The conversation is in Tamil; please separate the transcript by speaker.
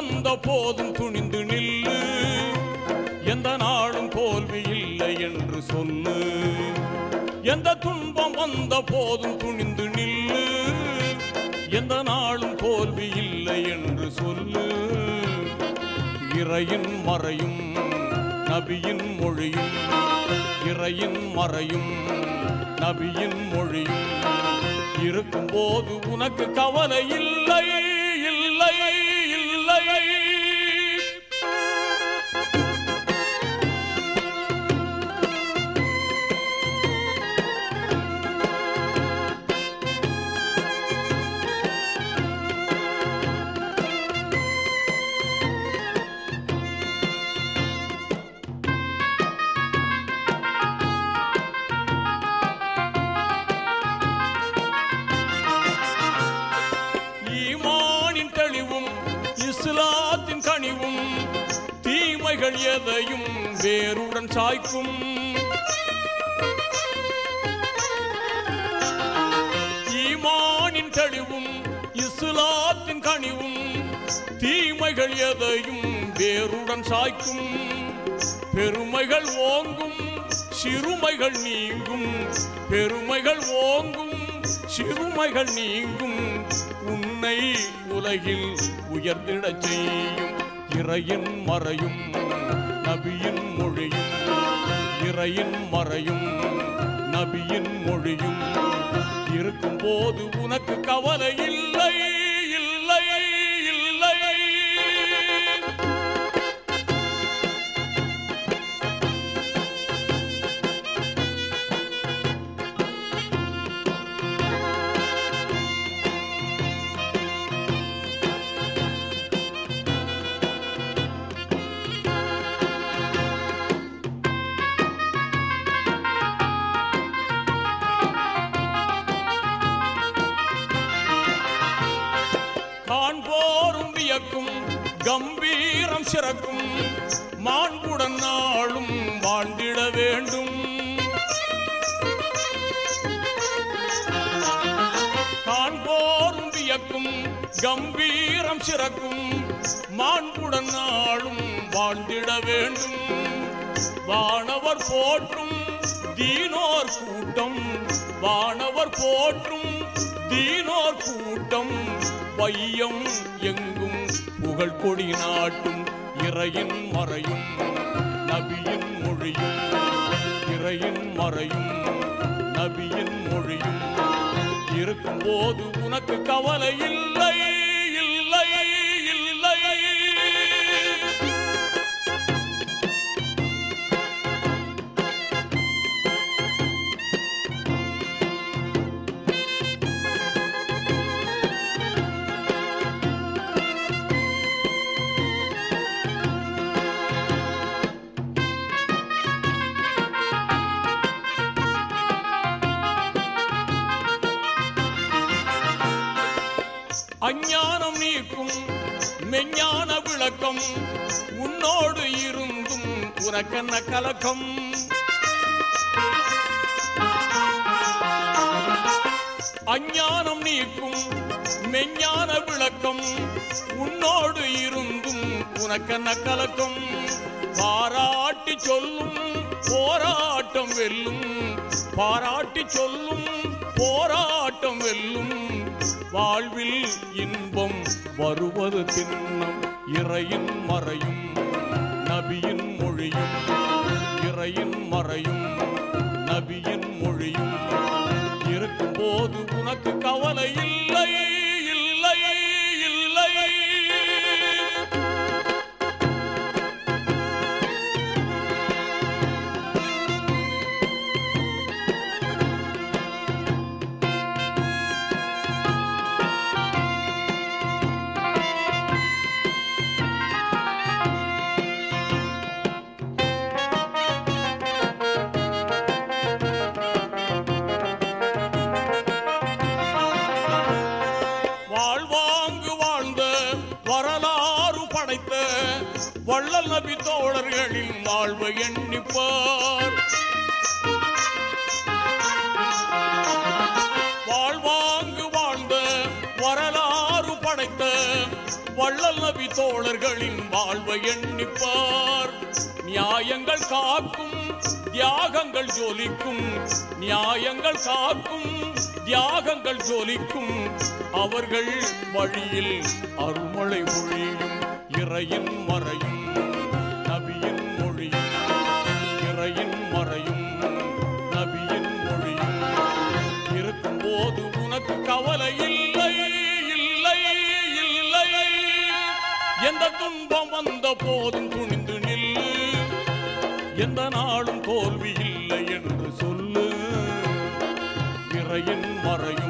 Speaker 1: வந்த போதும் துணிந்து நில்லு. எந்த நாளும் தோல்வி இல்லை என்று சொல்லு. எந்த துன்பம் வந்த போதும் துணிந்து நில்லு. எந்த நாளும் தோல்வி இல்லை என்று சொல்லு. இறையின் மறையும் நபியின் மொழியும் இறையின் மறையும் நபியின் மொழியும். இருக்கும் போது உனக்கு கவலை இல்லை. இல்லை தீமைகள் எதையும் வேறுடன் சாய்க்கும். ஈமானின் தெளிவும் இஸ்லாத்தின் கனிவும் தீமைகள் எதையும் வேறுடன் சாய்க்கும். பெருமைகள் ஓங்கும் சிறுமைகள் நீங்கும். பெருமைகள் ஓங்கும் சிறுமைகள் நீங்கும். உன்னை உலகில் உயர்ந்திடச் செய்யும். இறையின் மறையும் நபியின் மொழியும் இறையின் மறையும் நபியின் மொழியும். இருக்கும் போது உனக்கு கவலை இல்லை. சிறக்கும். மாண்புடன் நாளும் வாழ்ந்திட வேண்டும். காண்போரும் வியக்கும் கம்பீரம் சிறக்கும். மாண்புடன் நாளும் வாழ்ந்திட வேண்டும். வானவர் போற்றும் தீனோர் கூட்டம். வானவர் போற்றும் தீனோர் கூட்டம். வையம் எங்கும் புகழ் கொடி நாட்டும் இறையின் மறையும் நபியின் மொழியும் இறையின் மறையும் நபியின் மொழியும். இருக்கும் போது உனக்கு கவலை இல்லை இல்லை. அஞ்ஞானம் நீக்கும் மெஞ்ஞான விளக்கம். உன்னோடு இருந்தும் உனக்கென்ன கலக்கம்? அஞ்ஞானம் நீக்கும் மெஞ்ஞான விளக்கம். உன்னோடு இருந்தும் உனக்கென்ன கலக்கம்? பாராட்டி சொல்லும் போராட்டம் வெல்லும். பாராட்டி சொல்லும் போராட்டம் வெல்லும். வாழ்வில் இன்பம் வருவது திண்ணம் இறையின் மறையும் நபியின் மொழியும் இறையின் மறையும் நபியின் மொழியும். இருக்கும் போது உனக்கு கவலை இல்லை. வள்ளல் நபி தோழர்களின் வாழ்வை எண்ணிப்பார். வாழ்வாங்கு வாழ்ந்த வரலாறு படைத்த வள்ளல் நபி தோழர்களின் வாழ்வை எண்ணிப்பார். நியாயங்கள் காக்கும் தியாகங்கள் ஜொலிக்கும் நியாயங்கள் காக்கும் தியாகங்கள் ஜொலிக்கும். அவர்கள் வழியில் அருள்மழை மொழியும் இறையின் மறையும் நபியின் மொழியும் இறையின் மறையும் நபியின் மொழியும். இருக்கும் போது உனக்கு கவலை இல்லை இல்லை இல்லை. எந்த துன்பம் வந்த போதும் துணிந்து நில். எந்த நாளும் தோல்வி இல்லை என்று சொல்லு. இறையின் மறையும்